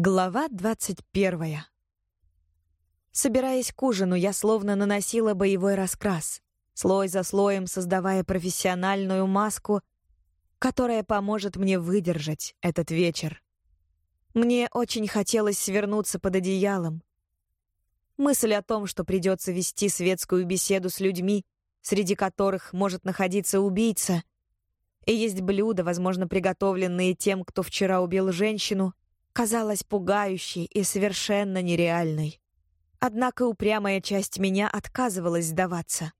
Глава двадцать первая. Собираясь к ужину, я словно наносила боевой раскрас, слой за слоем создавая профессиональную маску, которая поможет мне выдержать этот вечер. Мне очень хотелось свернуться под одеялом. Мысль о том, что придется вести светскую беседу с людьми, среди которых может находиться убийца, и есть блюда, возможно, приготовленные тем, кто вчера убил женщину — казалась пугающей и совершенно нереальной. Однако упрямая часть меня отказывалась сдаваться.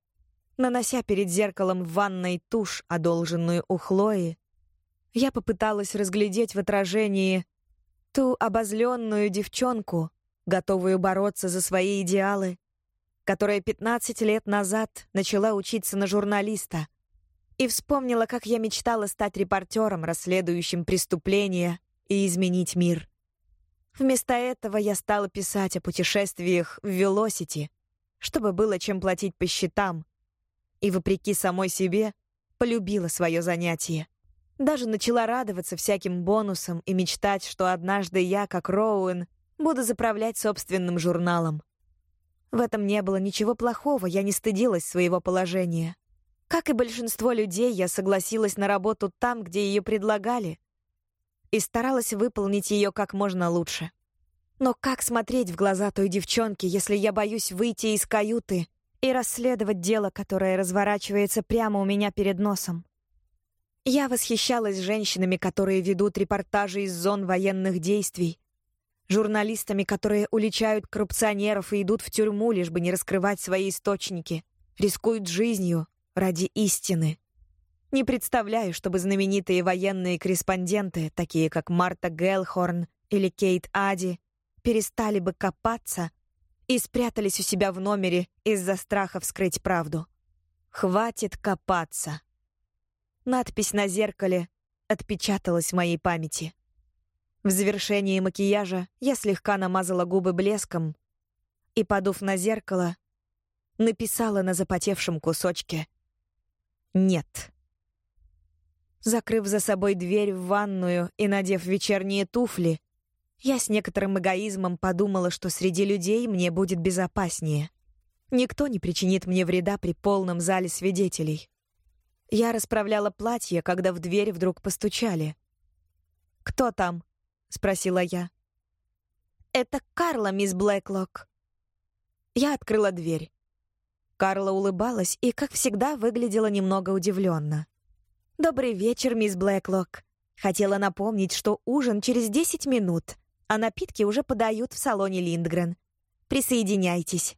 Нанося перед зеркалом в ванной тушь, одолженную у Хлои, я попыталась разглядеть в отражении ту обозленную девчонку, готовую бороться за свои идеалы, которая 15 лет назад начала учиться на журналиста, и вспомнила, как я мечтала стать репортером, расследующим преступления, и изменить мир. Вместо этого я стала писать о путешествиях в Velocity, чтобы было чем платить по счетам, и, вопреки самой себе, полюбила свое занятие. Даже начала радоваться всяким бонусам и мечтать, что однажды я, как Роуэн, буду заправлять собственным журналом. В этом не было ничего плохого, я не стыдилась своего положения. Как и большинство людей, я согласилась на работу там, где ее предлагали, и старалась выполнить ее как можно лучше. Но как смотреть в глаза той девчонки, если я боюсь выйти из каюты и расследовать дело, которое разворачивается прямо у меня перед носом? Я восхищалась женщинами, которые ведут репортажи из зон военных действий, журналистами, которые уличают коррупционеров и идут в тюрьму, лишь бы не раскрывать свои источники, рискуют жизнью ради истины. Не представляю, чтобы знаменитые военные корреспонденты, такие как Марта Гелхорн или Кейт Ади, перестали бы копаться и спрятались у себя в номере из-за страха вскрыть правду. «Хватит копаться». Надпись на зеркале отпечаталась в моей памяти. В завершении макияжа я слегка намазала губы блеском и, подув на зеркало, написала на запотевшем кусочке «Нет». Закрыв за собой дверь в ванную и надев вечерние туфли, я с некоторым эгоизмом подумала, что среди людей мне будет безопаснее. Никто не причинит мне вреда при полном зале свидетелей. Я расправляла платье, когда в дверь вдруг постучали. «Кто там?» — спросила я. «Это Карла, мисс Блэклок». Я открыла дверь. Карла улыбалась и, как всегда, выглядела немного удивленно. «Добрый вечер, мисс Блэклок. Хотела напомнить, что ужин через 10 минут, а напитки уже подают в салоне Линдгрен. Присоединяйтесь».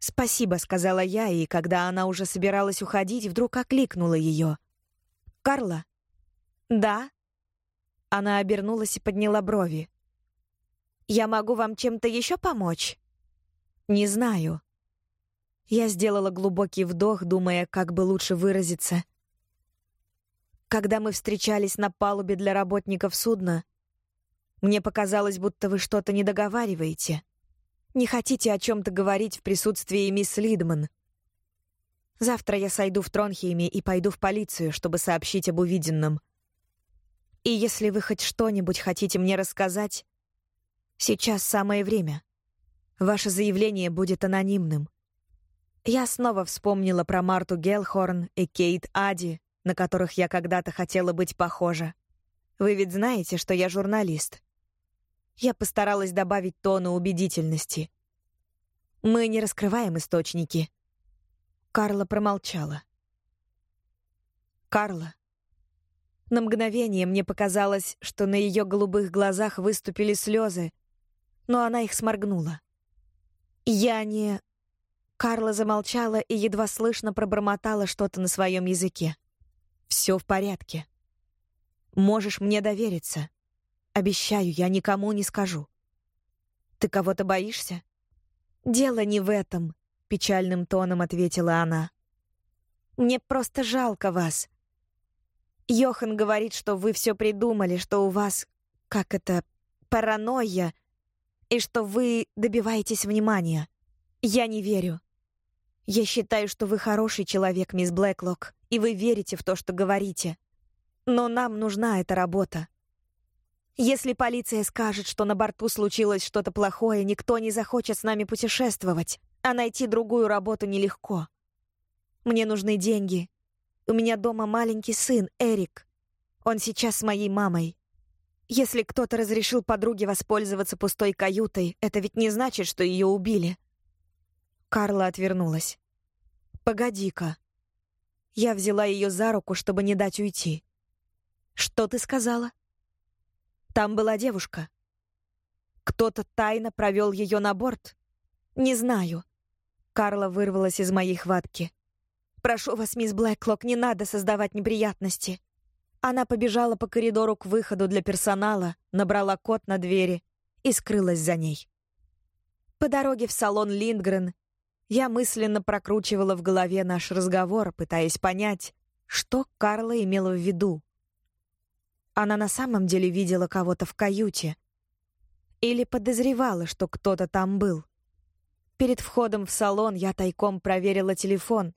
«Спасибо», — сказала я, и когда она уже собиралась уходить, вдруг окликнула ее. «Карла?» «Да?» Она обернулась и подняла брови. «Я могу вам чем-то еще помочь?» «Не знаю». Я сделала глубокий вдох, думая, как бы лучше выразиться. Когда мы встречались на палубе для работников судна, мне показалось, будто вы что-то не договариваете. Не хотите о чем-то говорить в присутствии мисс Лидман. Завтра я сойду в Тронхейме и пойду в полицию, чтобы сообщить об увиденном. И если вы хоть что-нибудь хотите мне рассказать, сейчас самое время. Ваше заявление будет анонимным. Я снова вспомнила про Марту Гелхорн и Кейт Ади, на которых я когда-то хотела быть похожа. Вы ведь знаете, что я журналист. Я постаралась добавить тону убедительности. Мы не раскрываем источники. Карла промолчала. Карла. На мгновение мне показалось, что на ее голубых глазах выступили слезы, но она их сморгнула. Я не... Карла замолчала и едва слышно пробормотала что-то на своем языке. Все в порядке. Можешь мне довериться. Обещаю, я никому не скажу. Ты кого-то боишься? Дело не в этом, печальным тоном ответила она. Мне просто жалко вас. Йохан говорит, что вы все придумали, что у вас, как это, паранойя, и что вы добиваетесь внимания. Я не верю. Я считаю, что вы хороший человек, мисс Блэклок, и вы верите в то, что говорите. Но нам нужна эта работа. Если полиция скажет, что на борту случилось что-то плохое, никто не захочет с нами путешествовать, а найти другую работу нелегко. Мне нужны деньги. У меня дома маленький сын, Эрик. Он сейчас с моей мамой. Если кто-то разрешил подруге воспользоваться пустой каютой, это ведь не значит, что ее убили. Карла отвернулась. «Погоди-ка». Я взяла ее за руку, чтобы не дать уйти. «Что ты сказала?» Там была девушка. Кто-то тайно провел ее на борт? Не знаю. Карла вырвалась из моей хватки. «Прошу вас, мисс Блэклок, не надо создавать неприятности». Она побежала по коридору к выходу для персонала, набрала код на двери и скрылась за ней. По дороге в салон Линдгрен я мысленно прокручивала в голове наш разговор, пытаясь понять, что Карла имела в виду. Она на самом деле видела кого-то в каюте. Или подозревала, что кто-то там был. Перед входом в салон я тайком проверила телефон,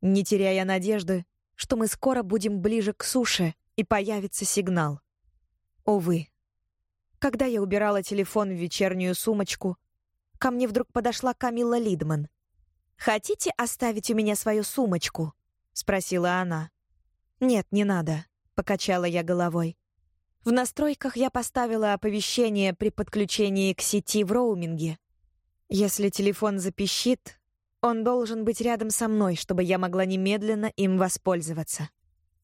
не теряя надежды, что мы скоро будем ближе к суше и появится сигнал. Увы. Когда я убирала телефон в вечернюю сумочку, ко мне вдруг подошла Камилла Лидман. «Хотите оставить у меня свою сумочку?» — спросила она. «Нет, не надо», — покачала я головой. В настройках я поставила оповещение при подключении к сети в роуминге. Если телефон запищит, он должен быть рядом со мной, чтобы я могла немедленно им воспользоваться.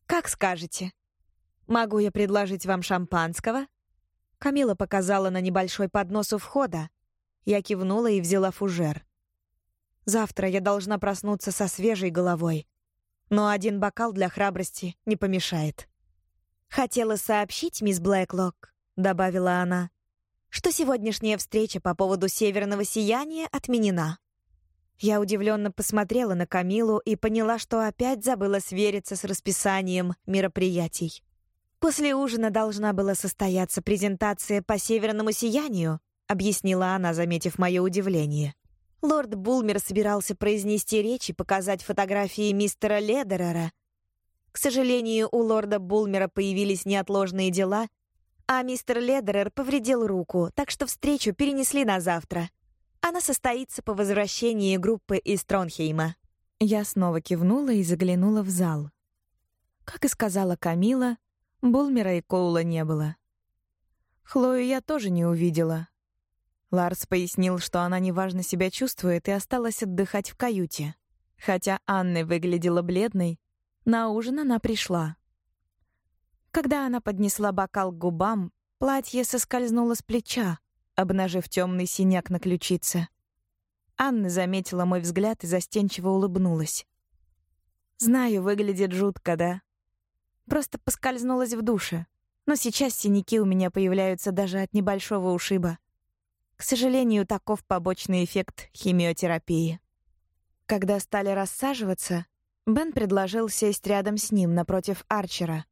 Как скажете. Могу я предложить вам шампанского? Камила показала на небольшой поднос у входа. Я кивнула и взяла фужер. Завтра я должна проснуться со свежей головой. Но один бокал для храбрости не помешает. «Хотела сообщить, мисс Блэклок», — добавила она, «что сегодняшняя встреча по поводу северного сияния отменена». Я удивленно посмотрела на Камилу и поняла, что опять забыла свериться с расписанием мероприятий. «После ужина должна была состояться презентация по северному сиянию», объяснила она, заметив мое удивление. Лорд Булмер собирался произнести речь и показать фотографии мистера Ледерера, к сожалению, у лорда Булмера появились неотложные дела, а мистер Ледерер повредил руку, так что встречу перенесли на завтра. Она состоится по возвращении группы из Тронхейма. Я снова кивнула и заглянула в зал. Как и сказала Камила, Булмера и Коула не было. Хлою я тоже не увидела. Ларс пояснил, что она неважно себя чувствует и осталась отдыхать в каюте. Хотя Анна выглядела бледной, на ужин она пришла. Когда она поднесла бокал к губам, платье соскользнуло с плеча, обнажив темный синяк на ключице. Анна заметила мой взгляд и застенчиво улыбнулась. «Знаю, выглядит жутко, да? Просто поскользнулась в душе. Но сейчас синяки у меня появляются даже от небольшого ушиба. К сожалению, таков побочный эффект химиотерапии». Когда стали рассаживаться, Бен предложил сесть рядом с ним напротив Арчера.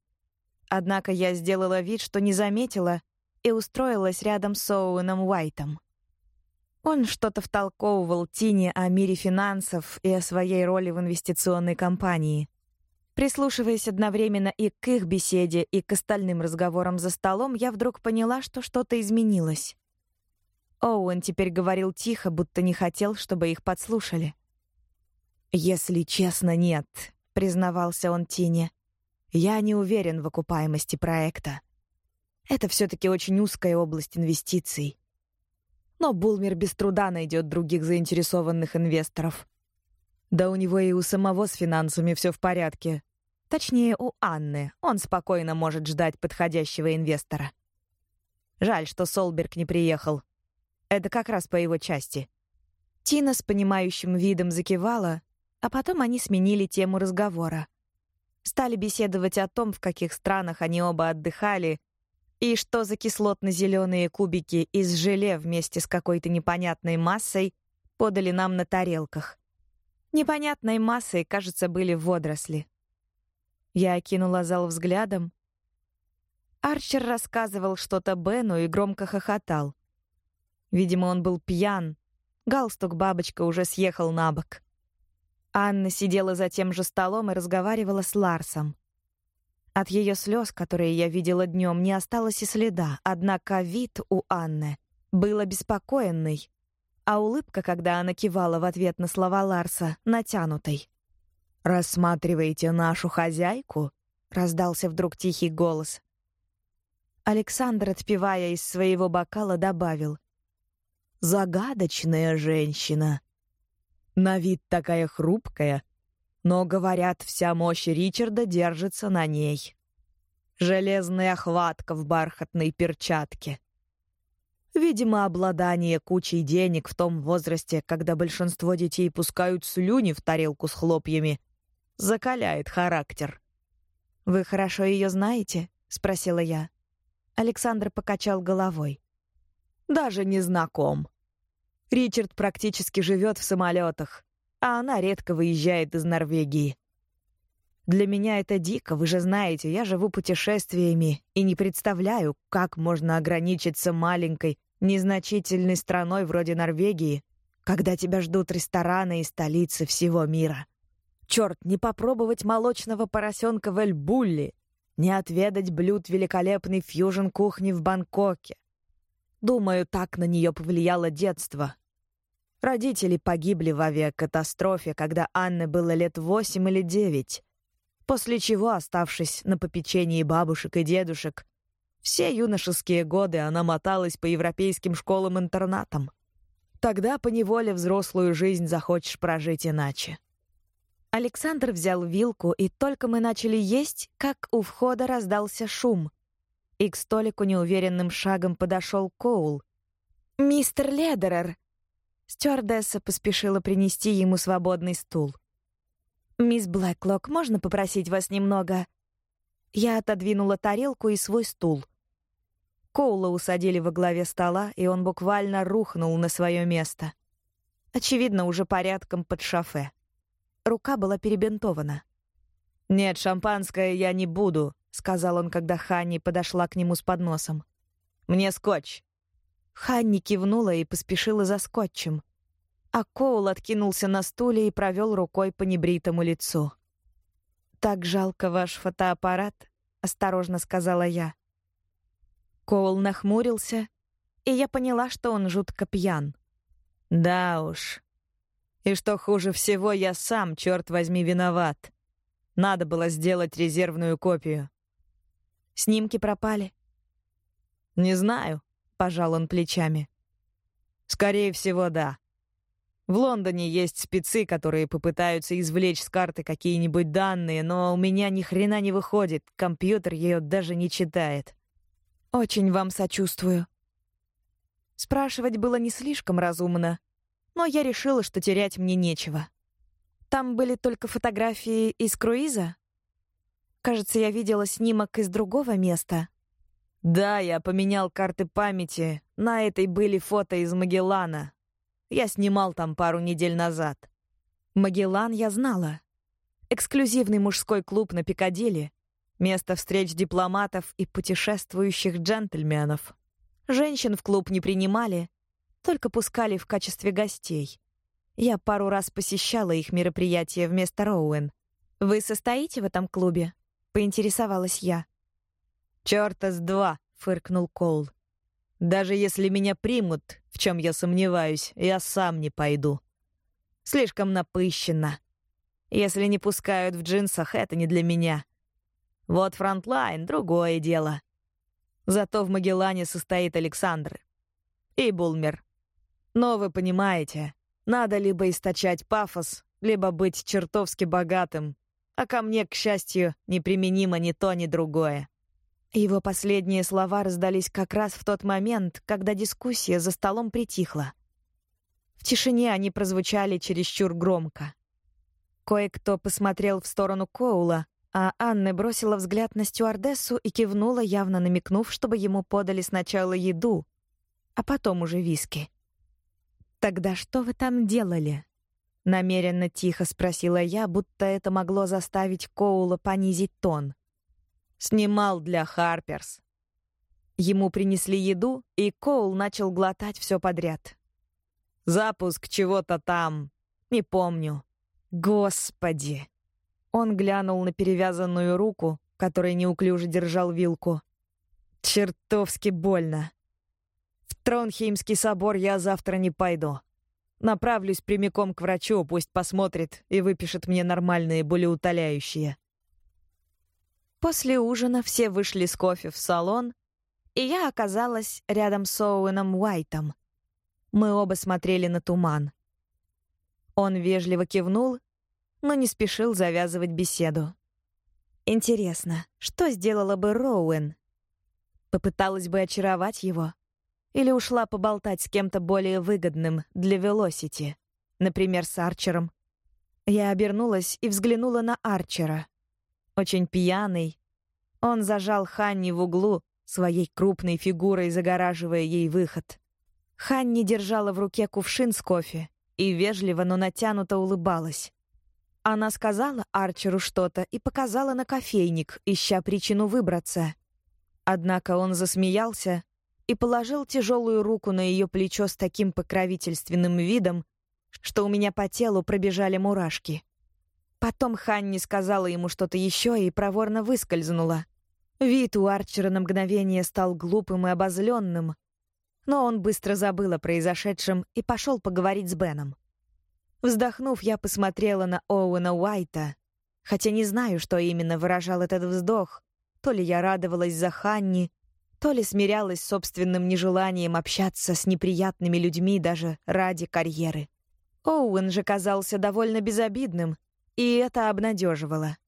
Однако я сделала вид, что не заметила, и устроилась рядом с Оуэном Уайтом. Он что-то втолковывал Тине о мире финансов и о своей роли в инвестиционной компании. Прислушиваясь одновременно и к их беседе, и к остальным разговорам за столом, я вдруг поняла, что что-то изменилось. Оуэн теперь говорил тихо, будто не хотел, чтобы их подслушали. «Если честно, нет», — признавался он Тине. «Я не уверен в окупаемости проекта. Это все-таки очень узкая область инвестиций. Но Булмер без труда найдет других заинтересованных инвесторов. Да у него и у самого с финансами все в порядке. Точнее, у Анны. Он спокойно может ждать подходящего инвестора. Жаль, что Солберг не приехал. Это как раз по его части». Тина с понимающим видом закивала, а потом они сменили тему разговора. Стали беседовать о том, в каких странах они оба отдыхали, и что за кислотно-зеленые кубики из желе вместе с какой-то непонятной массой подали нам на тарелках. Непонятной массой, кажется, были водоросли. Я окинула зал взглядом. Арчер рассказывал что-то Бену и громко хохотал. Видимо, он был пьян. Галстук-бабочка уже съехал на бок. Анна сидела за тем же столом и разговаривала с Ларсом. От ее слез, которые я видела днем, не осталось и следа, однако вид у Анны был обеспокоенный, а улыбка, когда она кивала в ответ на слова Ларса, натянутой. «Рассматриваете нашу хозяйку?» — раздался вдруг тихий голос. Александр, отпивая из своего бокала, добавил. «Загадочная женщина. На вид такая хрупкая, но, говорят, вся мощь Ричарда держится на ней. Железная хватка в бархатной перчатке. Видимо, обладание кучей денег в том возрасте, когда большинство детей пускают слюни в тарелку с хлопьями, закаляет характер. «Вы хорошо ее знаете?» — спросила я. Александр покачал головой. «Даже не знаком. Ричард практически живет в самолетах а она редко выезжает из Норвегии. Для меня это дико, вы же знаете, я живу путешествиями и не представляю, как можно ограничиться маленькой, незначительной страной вроде Норвегии, когда тебя ждут рестораны и столицы всего мира. Черт, не попробовать молочного поросенка в Эльбулли, не отведать блюд великолепной фьюжн-кухни в Бангкоке. Думаю, так на нее повлияло детство, Родители погибли в авиакатастрофе, когда Анне было лет восемь или девять, после чего, оставшись на попечении бабушек и дедушек, все юношеские годы она моталась по европейским школам-интернатам. Тогда поневоле взрослую жизнь захочешь прожить иначе. Александр взял вилку, и только мы начали есть, как у входа раздался шум. И к столику неуверенным шагом подошел Коул. «Мистер Ледерер!» Стюардесса поспешила принести ему свободный стул. «Мисс Блэклок, можно попросить вас немного?» Я отодвинула тарелку и свой стул. Коула усадили во главе стола, и он буквально рухнул на свое место. Очевидно, уже порядком под шофе. Рука была перебинтована. «Нет, шампанское я не буду», — сказал он, когда Ханни подошла к нему с подносом. «Мне скотч». Ханни кивнула и поспешила за скотчем. А Коул откинулся на стуле и провел рукой по небритому лицу. «Так жалко ваш фотоаппарат», — осторожно сказала я. Коул нахмурился, и я поняла, что он жутко пьян. «Да уж. И что хуже всего, я сам, черт возьми, виноват. Надо было сделать резервную копию». «Снимки пропали?» «Не знаю», — пожал он плечами. «Скорее всего, да. В Лондоне есть спецы, которые попытаются извлечь с карты какие-нибудь данные, но у меня ни хрена не выходит, компьютер ее даже не читает». «Очень вам сочувствую». Спрашивать было не слишком разумно, но я решила, что терять мне нечего. Там были только фотографии из круиза. Кажется, я видела снимок из другого места. Да, я поменял карты памяти. На этой были фото из Магеллана. Я снимал там пару недель назад. Магеллан я знала. Эксклюзивный мужской клуб на Пикадилли. Место встреч дипломатов и путешествующих джентльменов. Женщин в клуб не принимали, только пускали в качестве гостей. Я пару раз посещала их мероприятия вместо Роуэн. «Вы состоите в этом клубе?» — поинтересовалась я. «Чёрта с два!» — фыркнул Коул. «Даже если меня примут, в чем я сомневаюсь, я сам не пойду. Слишком напыщенно. Если не пускают в джинсах, это не для меня. Вот фронтлайн — другое дело. Зато в Магеллане состоит Александр. И Булмер. Но вы понимаете, надо либо источать пафос, либо быть чертовски богатым, а ко мне, к счастью, неприменимо ни то, ни другое. Его последние слова раздались как раз в тот момент, когда дискуссия за столом притихла. В тишине они прозвучали чересчур громко. Кое-кто посмотрел в сторону Коула, а Анна бросила взгляд на стюардессу и кивнула, явно намекнув, чтобы ему подали сначала еду, а потом уже виски. «Тогда что вы там делали?» Намеренно тихо спросила я, будто это могло заставить Коула понизить тон. Снимал для Харперс. Ему принесли еду, и Коул начал глотать все подряд. Запуск чего-то там. Не помню. Господи. Он глянул на перевязанную руку, который неуклюже держал вилку. Чертовски больно. В Тронхеймский собор я завтра не пойду. Направлюсь прямиком к врачу, пусть посмотрит и выпишет мне нормальные болеутоляющие. После ужина все вышли с кофе в салон, и я оказалась рядом с Оуэном Уайтом. Мы оба смотрели на туман. Он вежливо кивнул, но не спешил завязывать беседу. Интересно, что сделала бы Роуэн? Попыталась бы очаровать его? Или ушла поболтать с кем-то более выгодным для Велосити, например, с Арчером? Я обернулась и взглянула на Арчера. Очень пьяный. Он зажал Ханни в углу, своей крупной фигурой загораживая ей выход. Ханни держала в руке кувшин с кофе и вежливо, но натянуто улыбалась. Она сказала Арчеру что-то и показала на кофейник, ища причину выбраться. Однако он засмеялся и положил тяжелую руку на ее плечо с таким покровительственным видом, что у меня по телу пробежали мурашки. Потом Ханни сказала ему что-то еще и проворно выскользнула. Вид у Арчера на мгновение стал глупым и обозленным, но он быстро забыл о произошедшем и пошел поговорить с Беном. Вздохнув, я посмотрела на Оуэна Уайта, хотя не знаю, что именно выражал этот вздох. То ли я радовалась за Ханни, то ли смирялась с собственным нежеланием общаться с неприятными людьми даже ради карьеры. Оуэн же казался довольно безобидным, и это обнадеживало.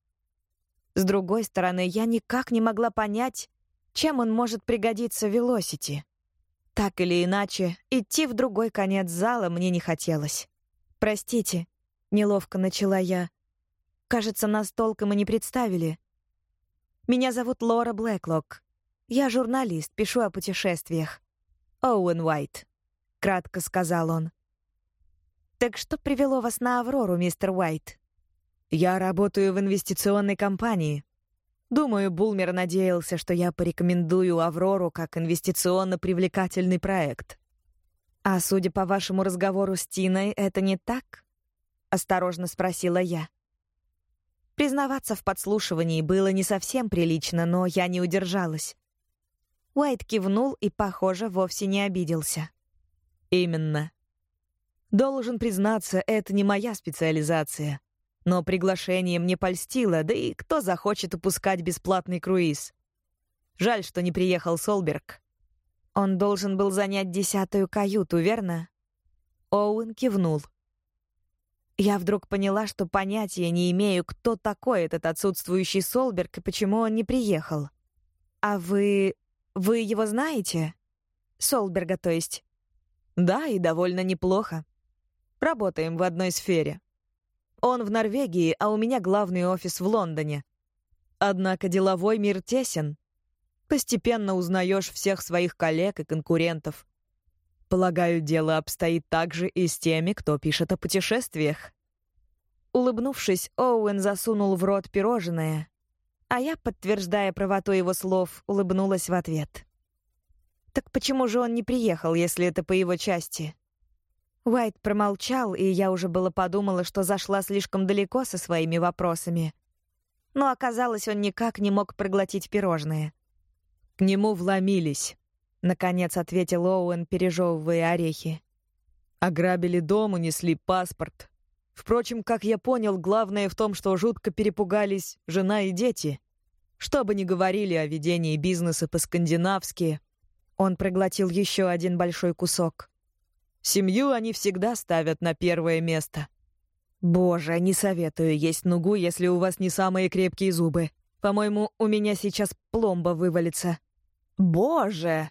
С другой стороны, я никак не могла понять, чем он может пригодиться Велосити. Так или иначе, идти в другой конец зала мне не хотелось. «Простите», — неловко начала я. «Кажется, нас толком и не представили. Меня зовут Лора Блэклок. Я журналист, пишу о путешествиях. Оуэн Уайт», — кратко сказал он. «Так что привело вас на Аврору, мистер Уайт?» «Я работаю в инвестиционной компании. Думаю, Булмер надеялся, что я порекомендую Аврору как инвестиционно привлекательный проект». «А судя по вашему разговору с Тиной, это не так?» — осторожно спросила я. Признаваться в подслушивании было не совсем прилично, но я не удержалась. Уайт кивнул и, похоже, вовсе не обиделся. «Именно. Должен признаться, это не моя специализация. Но приглашение мне польстило, да и кто захочет упускать бесплатный круиз? Жаль, что не приехал Солберг. Он должен был занять десятую каюту, верно? Оуэн кивнул. Я вдруг поняла, что понятия не имею, кто такой этот отсутствующий Солберг и почему он не приехал. А вы... вы его знаете? Солберга, то есть? Да, и довольно неплохо. Работаем в одной сфере. Он в Норвегии, а у меня главный офис в Лондоне. Однако деловой мир тесен. Постепенно узнаешь всех своих коллег и конкурентов. Полагаю, дело обстоит так же и с теми, кто пишет о путешествиях. Улыбнувшись, Оуэн засунул в рот пирожное, а я, подтверждая правоту его слов, улыбнулась в ответ. Так почему же он не приехал, если это по его части? Уайт промолчал, и я уже было подумала, что зашла слишком далеко со своими вопросами. Но оказалось, он никак не мог проглотить пирожные. «К нему вломились», — наконец ответил Оуэн, пережевывая орехи. «Ограбили дом, унесли паспорт. Впрочем, как я понял, главное в том, что жутко перепугались жена и дети. Что бы ни говорили о ведении бизнеса по-скандинавски...» Он проглотил еще один большой кусок. Семью они всегда ставят на первое место. Боже, не советую есть нугу, если у вас не самые крепкие зубы. По-моему, у меня сейчас пломба вывалится. Боже!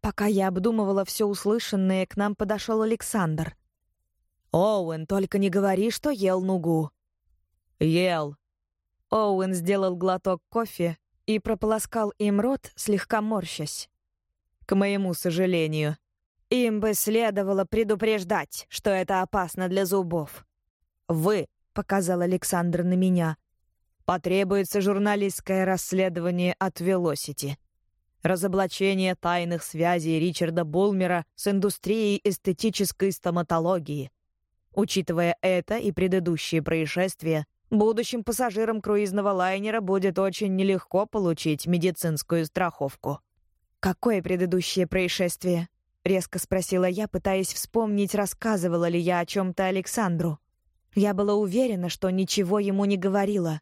Пока я обдумывала все услышанное, к нам подошел Александр. «Оуэн, только не говори, что ел нугу». «Ел». Оуэн сделал глоток кофе и прополоскал им рот, слегка морщась. К моему сожалению. Им бы следовало предупреждать, что это опасно для зубов. «Вы», — показал Александр на меня, — «потребуется журналистское расследование от Велосити. Разоблачение тайных связей Ричарда Булмера с индустрией эстетической стоматологии. Учитывая это и предыдущие происшествия, Будущим пассажирам круизного лайнера будет очень нелегко получить медицинскую страховку. «Какое предыдущее происшествие?» — резко спросила я, пытаясь вспомнить, рассказывала ли я о чем-то Александру. Я была уверена, что ничего ему не говорила.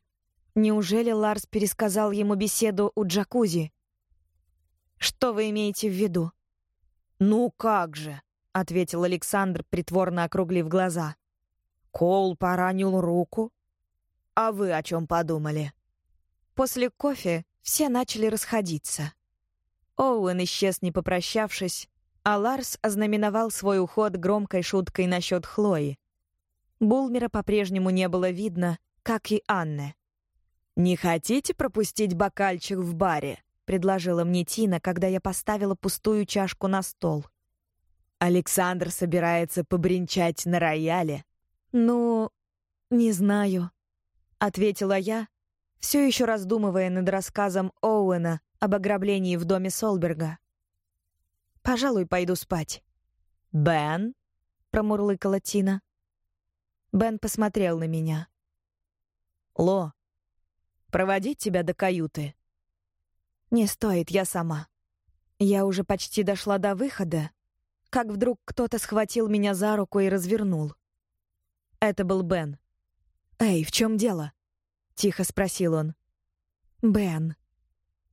Неужели Ларс пересказал ему беседу у джакузи? «Что вы имеете в виду?» «Ну как же», — ответил Александр, притворно округлив глаза. «Коул поранил руку, а вы о чем подумали? После кофе все начали расходиться. Оуэн исчез, не попрощавшись, а Ларс ознаменовал свой уход громкой шуткой насчет Хлои. Булмера по-прежнему не было видно, как и Анны. «Не хотите пропустить бокальчик в баре?» — предложила мне Тина, когда я поставила пустую чашку на стол. «Александр собирается побренчать на рояле». «Ну, не знаю», — ответила я, все еще раздумывая над рассказом Оуэна об ограблении в доме Солберга. «Пожалуй, пойду спать». «Бен?» — промурлыкала Тина. Бен посмотрел на меня. «Ло, проводить тебя до каюты?» «Не стоит, я сама». Я уже почти дошла до выхода, как вдруг кто-то схватил меня за руку и развернул. Это был Бен. «Эй, в чем дело?» — тихо спросил он. «Бен».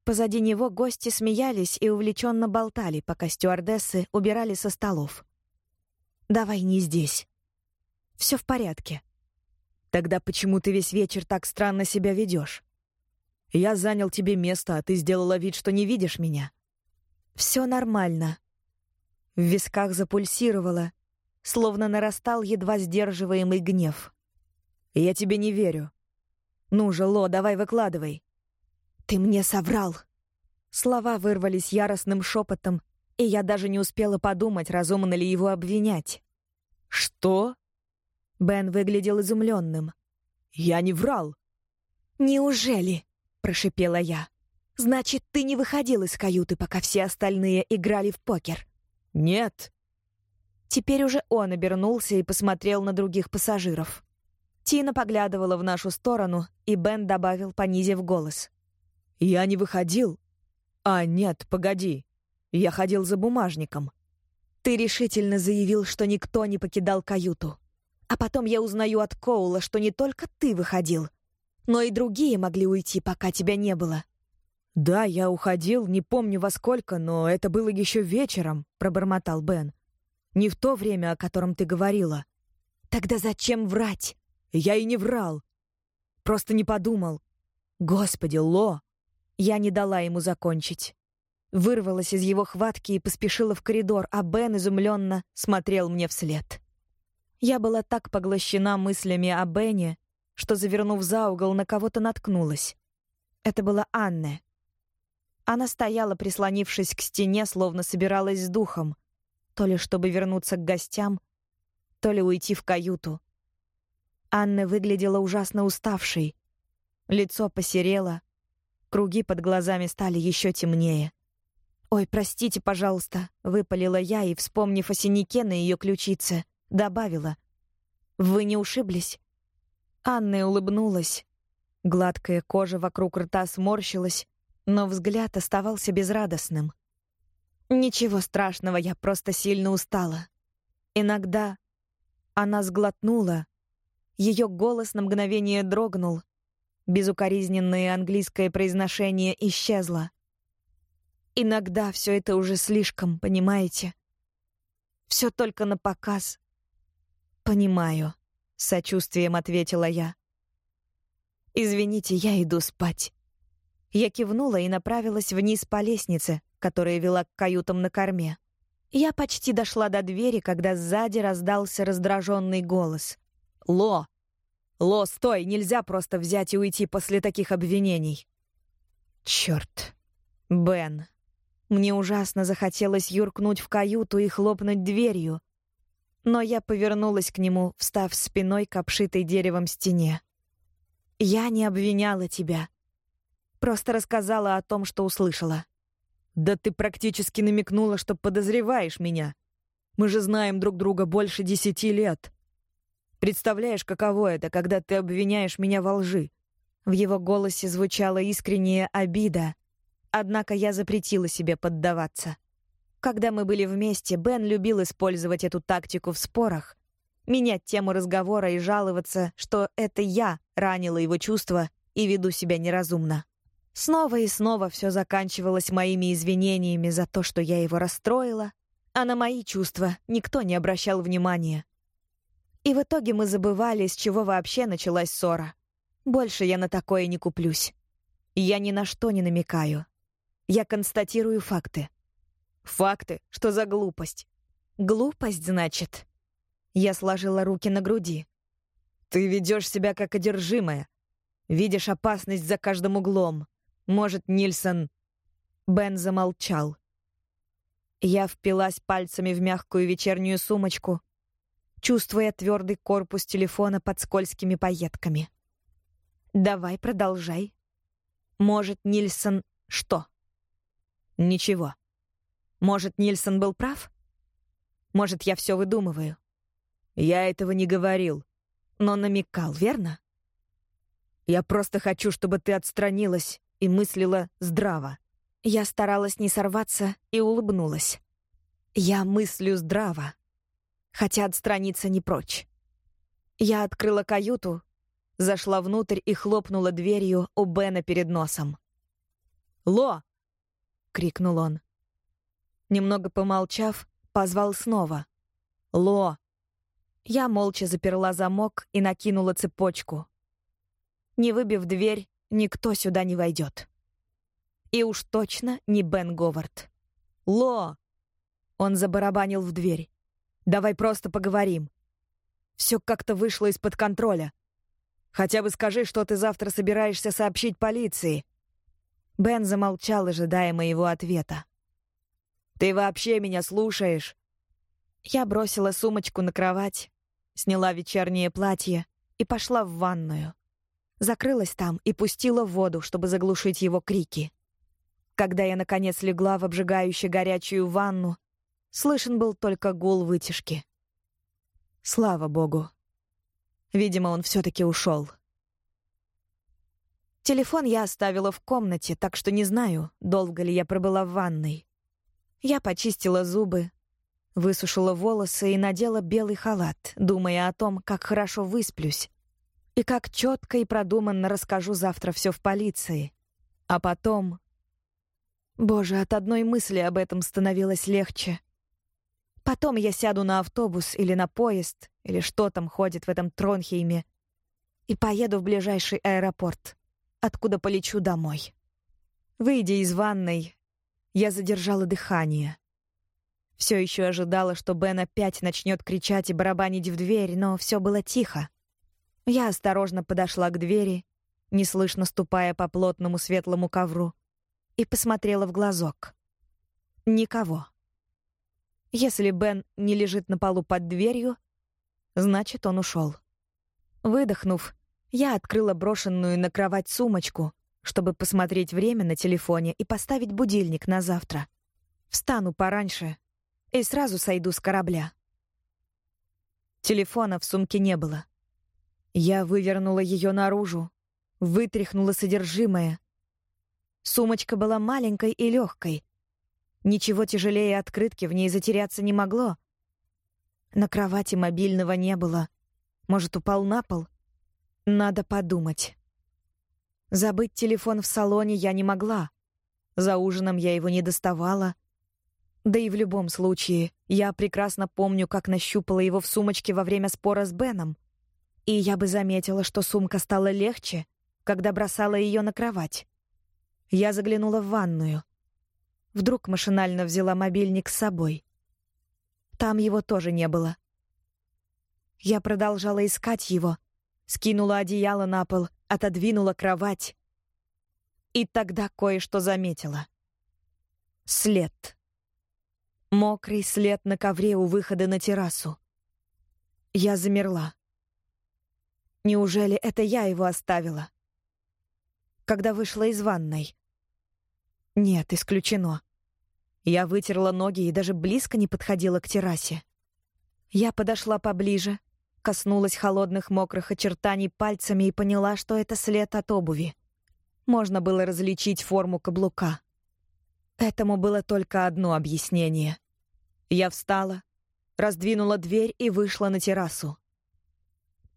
Позади него гости смеялись и увлеченно болтали, пока стюардессы убирали со столов. «Давай не здесь. Все в порядке». «Тогда почему ты весь вечер так странно себя ведешь? Я занял тебе место, а ты сделала вид, что не видишь меня». «Все нормально». В висках запульсировало, словно нарастал едва сдерживаемый гнев. «Я тебе не верю. Ну же, Ло, давай выкладывай». «Ты мне соврал!» Слова вырвались яростным шепотом, и я даже не успела подумать, разумно ли его обвинять. «Что?» Бен выглядел изумленным. «Я не врал». «Неужели?» — прошипела я. «Значит, ты не выходил из каюты, пока все остальные играли в покер?» «Нет». Теперь уже он обернулся и посмотрел на других пассажиров. Тина поглядывала в нашу сторону, и Бен добавил, понизив голос. «Я не выходил. А, нет, погоди. Я ходил за бумажником». «Ты решительно заявил, что никто не покидал каюту. А потом я узнаю от Коула, что не только ты выходил, но и другие могли уйти, пока тебя не было». «Да, я уходил, не помню во сколько, но это было еще вечером», — пробормотал Бен. «Не в то время, о котором ты говорила». «Тогда зачем врать?» Я и не врал. Просто не подумал. Господи, Ло! Я не дала ему закончить. Вырвалась из его хватки и поспешила в коридор, а Бен изумленно смотрел мне вслед. Я была так поглощена мыслями о Бене, что, завернув за угол, на кого-то наткнулась. Это была Анна. Она стояла, прислонившись к стене, словно собиралась с духом, то ли чтобы вернуться к гостям, то ли уйти в каюту. Анна выглядела ужасно уставшей. Лицо посерело, круги под глазами стали еще темнее. «Ой, простите, пожалуйста», — выпалила я и, вспомнив о синяке на ее ключице, добавила. «Вы не ушиблись?» Анна улыбнулась. Гладкая кожа вокруг рта сморщилась, но взгляд оставался безрадостным. «Ничего страшного, я просто сильно устала. Иногда...» Она сглотнула, ее голос на мгновение дрогнул. Безукоризненное английское произношение исчезло. Иногда все это уже слишком, понимаете? Все только на показ. Понимаю, сочувствием ответила я. Извините, я иду спать. Я кивнула и направилась вниз по лестнице, которая вела к каютам на корме. Я почти дошла до двери, когда сзади раздался раздраженный голос. «Ло, «Ло, стой! Нельзя просто взять и уйти после таких обвинений!» «Чёрт! Бен!» Мне ужасно захотелось юркнуть в каюту и хлопнуть дверью, но я повернулась к нему, встав спиной к обшитой деревом стене. «Я не обвиняла тебя. Просто рассказала о том, что услышала». «Да ты практически намекнула, что подозреваешь меня. Мы же знаем друг друга больше десяти лет». Представляешь, каково это, когда ты обвиняешь меня во лжи?» В его голосе звучала искренняя обида, однако я запретила себе поддаваться. Когда мы были вместе, Бен любил использовать эту тактику в спорах, менять тему разговора и жаловаться, что это я ранила его чувства и веду себя неразумно. Снова и снова все заканчивалось моими извинениями за то, что я его расстроила, а на мои чувства никто не обращал внимания. И в итоге мы забывали, с чего вообще началась ссора. Больше я на такое не куплюсь. Я ни на что не намекаю. Я констатирую факты. Факты? Что за глупость? Глупость, значит? Я сложила руки на груди. Ты ведешь себя как одержимая. Видишь опасность за каждым углом. Может, Нильсон... Бен замолчал. Я впилась пальцами в мягкую вечернюю сумочку, чувствуя твердый корпус телефона под скользкими пайетками. «Давай, продолжай. Может, Нильсон что?» «Ничего. Может, Нильсон был прав? Может, я все выдумываю?» «Я этого не говорил, но намекал, верно?» «Я просто хочу, чтобы ты отстранилась и мыслила здраво». Я старалась не сорваться и улыбнулась. «Я мыслю здраво хотя отстраниться не прочь. Я открыла каюту, зашла внутрь и хлопнула дверью у Бена перед носом. «Ло!» — крикнул он. Немного помолчав, позвал снова. «Ло!» Я молча заперла замок и накинула цепочку. Не выбив дверь, никто сюда не войдет. И уж точно не Бен Говард. «Ло!» Он забарабанил в дверь. Давай просто поговорим. Все как-то вышло из-под контроля. Хотя бы скажи, что ты завтра собираешься сообщить полиции». Бен замолчал, ожидая моего ответа. «Ты вообще меня слушаешь?» Я бросила сумочку на кровать, сняла вечернее платье и пошла в ванную. Закрылась там и пустила в воду, чтобы заглушить его крики. Когда я, наконец, легла в обжигающую горячую ванну, Слышен был только гул вытяжки. Слава богу. Видимо, он все-таки ушел. Телефон я оставила в комнате, так что не знаю, долго ли я пробыла в ванной. Я почистила зубы, высушила волосы и надела белый халат, думая о том, как хорошо высплюсь и как четко и продуманно расскажу завтра все в полиции. А потом... Боже, от одной мысли об этом становилось легче — Потом я сяду на автобус или на поезд, или что там ходит в этом Тронхейме, и поеду в ближайший аэропорт, откуда полечу домой. Выйдя из ванной, я задержала дыхание. Все еще ожидала, что Бен опять начнет кричать и барабанить в дверь, но все было тихо. Я осторожно подошла к двери, неслышно ступая по плотному светлому ковру, и посмотрела в глазок. Никого. Если Бен не лежит на полу под дверью, значит, он ушел. Выдохнув, я открыла брошенную на кровать сумочку, чтобы посмотреть время на телефоне и поставить будильник на завтра. Встану пораньше и сразу сойду с корабля. Телефона в сумке не было. Я вывернула ее наружу, вытряхнула содержимое. Сумочка была маленькой и легкой, Ничего тяжелее открытки в ней затеряться не могло. На кровати мобильного не было. Может, упал на пол? Надо подумать. Забыть телефон в салоне я не могла. За ужином я его не доставала. Да и в любом случае, я прекрасно помню, как нащупала его в сумочке во время спора с Беном. И я бы заметила, что сумка стала легче, когда бросала ее на кровать. Я заглянула в ванную. Вдруг машинально взяла мобильник с собой. Там его тоже не было. Я продолжала искать его, скинула одеяло на пол, отодвинула кровать. И тогда кое-что заметила. След. Мокрый след на ковре у выхода на террасу. Я замерла. Неужели это я его оставила? Когда вышла из ванной. Нет, исключено. Я вытерла ноги и даже близко не подходила к террасе. Я подошла поближе, Коснулась холодных мокрых очертаний пальцами и поняла, что это след от обуви. Можно было различить форму каблука. Этому было только одно объяснение. Я встала, раздвинула дверь и вышла на террасу.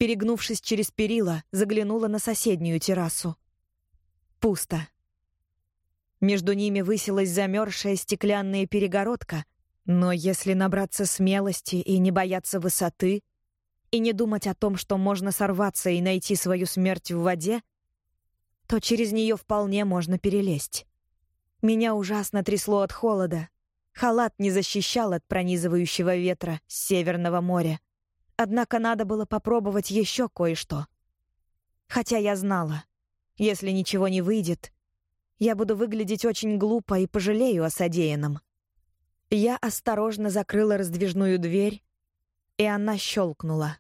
Перегнувшись через перила, заглянула на соседнюю террасу. Пусто. Между ними высилась замерзшая стеклянная перегородка, но если набраться смелости и не бояться высоты, и не думать о том, что можно сорваться и найти свою смерть в воде, то через нее вполне можно перелезть. Меня ужасно трясло от холода. Халат не защищал от пронизывающего ветра с Северного моря. Однако надо было попробовать еще кое-что. Хотя я знала, если ничего не выйдет, я буду выглядеть очень глупо и пожалею о содеянном. Я осторожно закрыла раздвижную дверь, и она щелкнула.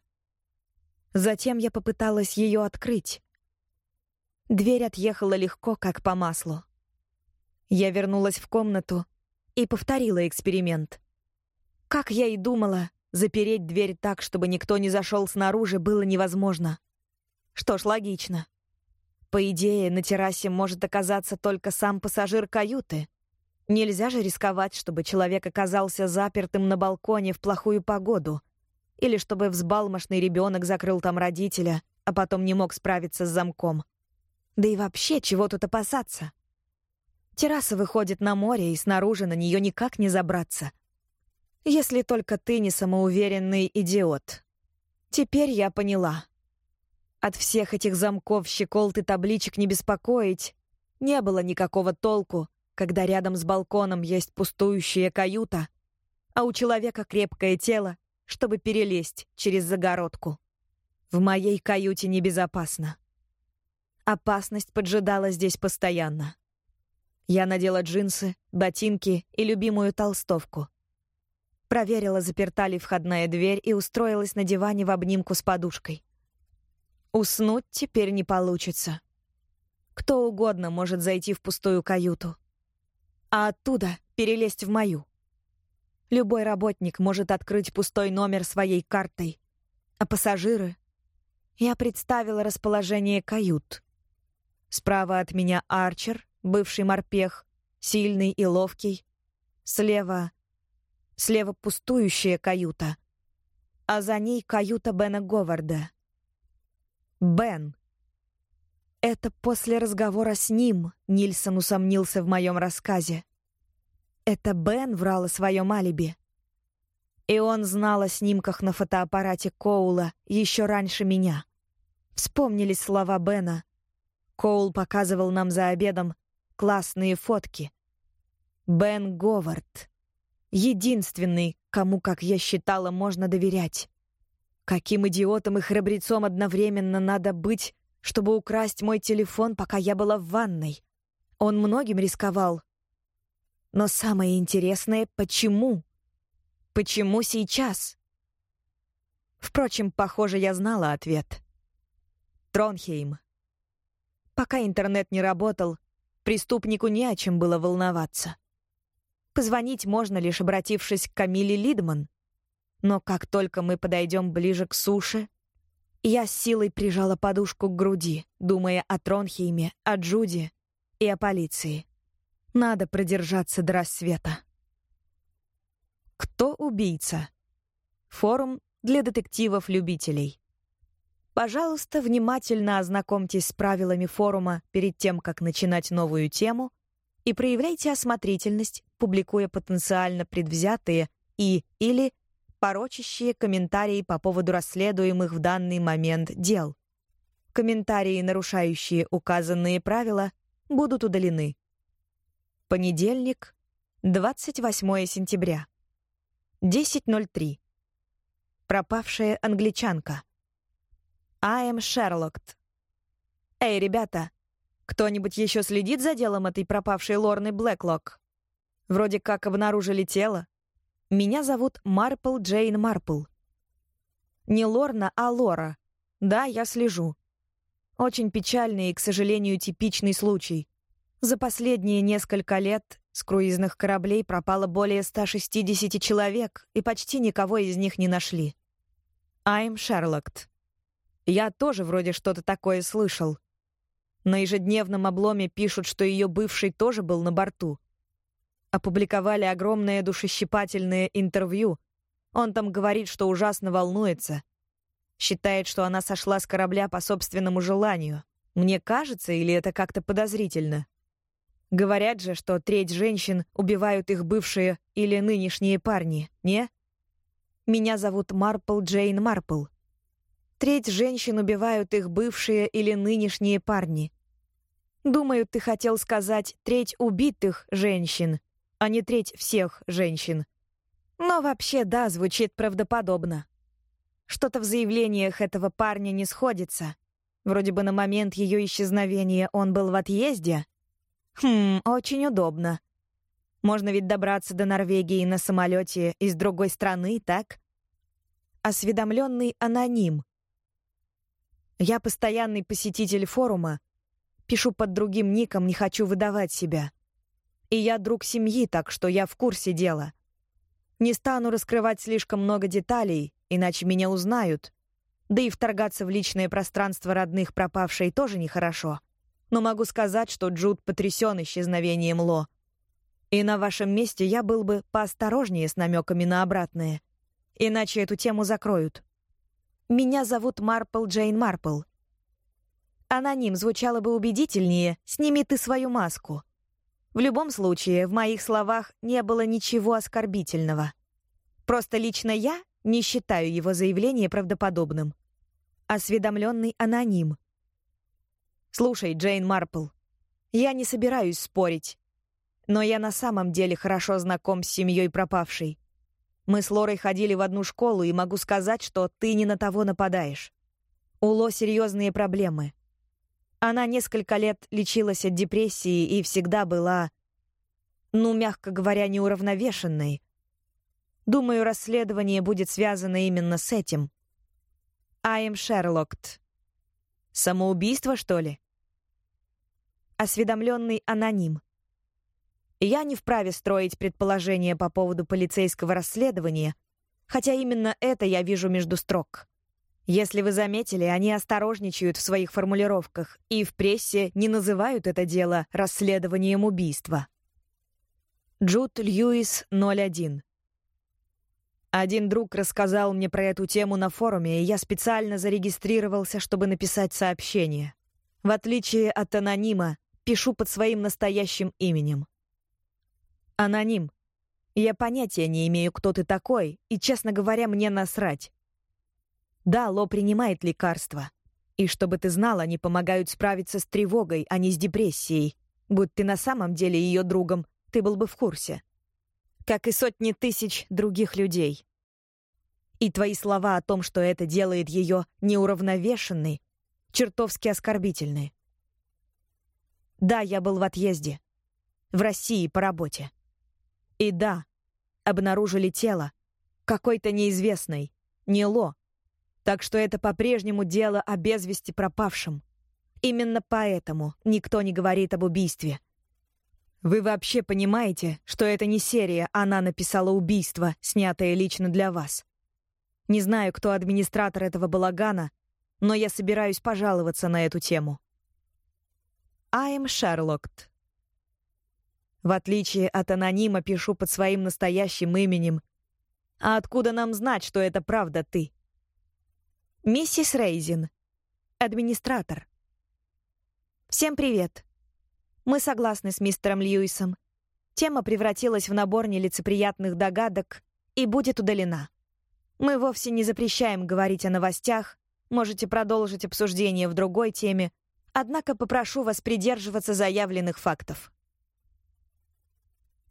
Затем я попыталась ее открыть. Дверь отъехала легко, как по маслу. Я вернулась в комнату и повторила эксперимент. Как я и думала, Запереть дверь так, чтобы никто не зашел снаружи, было невозможно. Что ж, логично. По идее, на террасе может оказаться только сам пассажир каюты. Нельзя же рисковать, чтобы человек оказался запертым на балконе в плохую погоду. Или чтобы взбалмошный ребенок закрыл там родителя, а потом не мог справиться с замком. Да и вообще, чего тут опасаться? Терраса выходит на море, и снаружи на нее никак не забраться — если только ты не самоуверенный идиот. Теперь я поняла. От всех этих замков, щеколд и табличек не беспокоить не было никакого толку, когда рядом с балконом есть пустующая каюта, а у человека крепкое тело, чтобы перелезть через загородку. В моей каюте небезопасно. Опасность поджидала здесь постоянно. Я надела джинсы, ботинки и любимую толстовку проверила, заперта ли входная дверь и устроилась на диване в обнимку с подушкой. Уснуть теперь не получится. Кто угодно может зайти в пустую каюту, а оттуда перелезть в мою. Любой работник может открыть пустой номер своей картой, а пассажиры... Я представила расположение кают. Справа от меня Арчер, бывший морпех, сильный и ловкий. Слева Слева пустующая каюта, а за ней каюта Бена Говарда. Бен. Это после разговора с ним Нильсон усомнился в моем рассказе. Это Бен врал о своем алиби. И он знал о снимках на фотоаппарате Коула еще раньше меня. Вспомнились слова Бена. Коул показывал нам за обедом классные фотки. Бен Говард. Единственный, кому, как я считала, можно доверять. Каким идиотом и храбрецом одновременно надо быть, чтобы украсть мой телефон, пока я была в ванной. Он многим рисковал. Но самое интересное — почему? Почему сейчас? Впрочем, похоже, я знала ответ. Тронхейм. Пока интернет не работал, преступнику не о чем было волноваться. Позвонить можно, лишь обратившись к Камиле Лидман. Но как только мы подойдем ближе к суше, я с силой прижала подушку к груди, думая о Тронхейме, о Джуди и о полиции. Надо продержаться до рассвета. Кто убийца? Форум для детективов-любителей. Пожалуйста, внимательно ознакомьтесь с правилами форума перед тем, как начинать новую тему, и проявляйте осмотрительность публикуя потенциально предвзятые и или порочащие комментарии по поводу расследуемых в данный момент дел. Комментарии, нарушающие указанные правила, будут удалены. Понедельник, 28 сентября. 10.03. Пропавшая англичанка. I am Sherlock. Эй, ребята, кто-нибудь еще следит за делом этой пропавшей Лорны Блэклок? Вроде как обнаружили тело. Меня зовут Марпл Джейн Марпл. Не Лорна, а Лора. Да, я слежу. Очень печальный и, к сожалению, типичный случай. За последние несколько лет с круизных кораблей пропало более 160 человек, и почти никого из них не нашли. I'm Sherlocked. Я тоже вроде что-то такое слышал. На ежедневном обломе пишут, что ее бывший тоже был на борту. Опубликовали огромное душещипательное интервью. Он там говорит, что ужасно волнуется. Считает, что она сошла с корабля по собственному желанию. Мне кажется, или это как-то подозрительно? Говорят же, что треть женщин убивают их бывшие или нынешние парни, не? Меня зовут Марпл Джейн Марпл. Треть женщин убивают их бывшие или нынешние парни. Думаю, ты хотел сказать треть убитых женщин, а не треть всех женщин. Но вообще, да, звучит правдоподобно. Что-то в заявлениях этого парня не сходится. Вроде бы на момент ее исчезновения он был в отъезде. Хм, очень удобно. Можно ведь добраться до Норвегии на самолете из другой страны, так? Осведомленный аноним. Я постоянный посетитель форума. Пишу под другим ником, не хочу выдавать себя. И я друг семьи, так что я в курсе дела. Не стану раскрывать слишком много деталей, иначе меня узнают. Да и вторгаться в личное пространство родных пропавшей тоже нехорошо. Но могу сказать, что Джуд потрясен исчезновением Ло. И на вашем месте я был бы поосторожнее с намеками на обратное. Иначе эту тему закроют. Меня зовут Марпл Джейн Марпл. Аноним звучало бы убедительнее «Сними ты свою маску». В любом случае, в моих словах не было ничего оскорбительного. Просто лично я не считаю его заявление правдоподобным. Осведомленный аноним. Слушай, Джейн Марпл, я не собираюсь спорить, но я на самом деле хорошо знаком с семьей пропавшей. Мы с Лорой ходили в одну школу, и могу сказать, что ты не на того нападаешь. У Ло серьезные проблемы. Она несколько лет лечилась от депрессии и всегда была, ну, мягко говоря, неуравновешенной. Думаю, расследование будет связано именно с этим. I am Sherlocked. Самоубийство, что ли? Осведомленный аноним. Я не вправе строить предположения по поводу полицейского расследования, хотя именно это я вижу между строк. Если вы заметили, они осторожничают в своих формулировках и в прессе не называют это дело расследованием убийства. Джуд Льюис, 01. Один друг рассказал мне про эту тему на форуме, и я специально зарегистрировался, чтобы написать сообщение. В отличие от анонима, пишу под своим настоящим именем. Аноним. Я понятия не имею, кто ты такой, и, честно говоря, мне насрать. Да, Ло принимает лекарства. И чтобы ты знал, они помогают справиться с тревогой, а не с депрессией. Будь ты на самом деле ее другом, ты был бы в курсе. Как и сотни тысяч других людей. И твои слова о том, что это делает ее неуравновешенной, чертовски оскорбительны. Да, я был в отъезде. В России по работе. И да, обнаружили тело. Какой-то неизвестной. Не Ло. Так что это по-прежнему дело о без пропавшем. Именно поэтому никто не говорит об убийстве. Вы вообще понимаете, что это не серия «Она написала убийство», снятое лично для вас? Не знаю, кто администратор этого балагана, но я собираюсь пожаловаться на эту тему. I am Sherlocked. В отличие от анонима, пишу под своим настоящим именем. А откуда нам знать, что это правда ты? Миссис Рейзин. Администратор. Всем привет. Мы согласны с мистером Льюисом. Тема превратилась в набор нелицеприятных догадок и будет удалена. Мы вовсе не запрещаем говорить о новостях, можете продолжить обсуждение в другой теме, однако попрошу вас придерживаться заявленных фактов.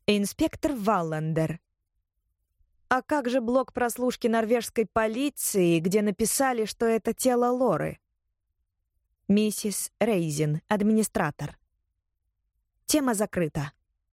Инспектор Валлендер. А как же блок прослушки норвежской полиции, где написали, что это тело Лоры? Миссис Рейзин, администратор. Тема закрыта.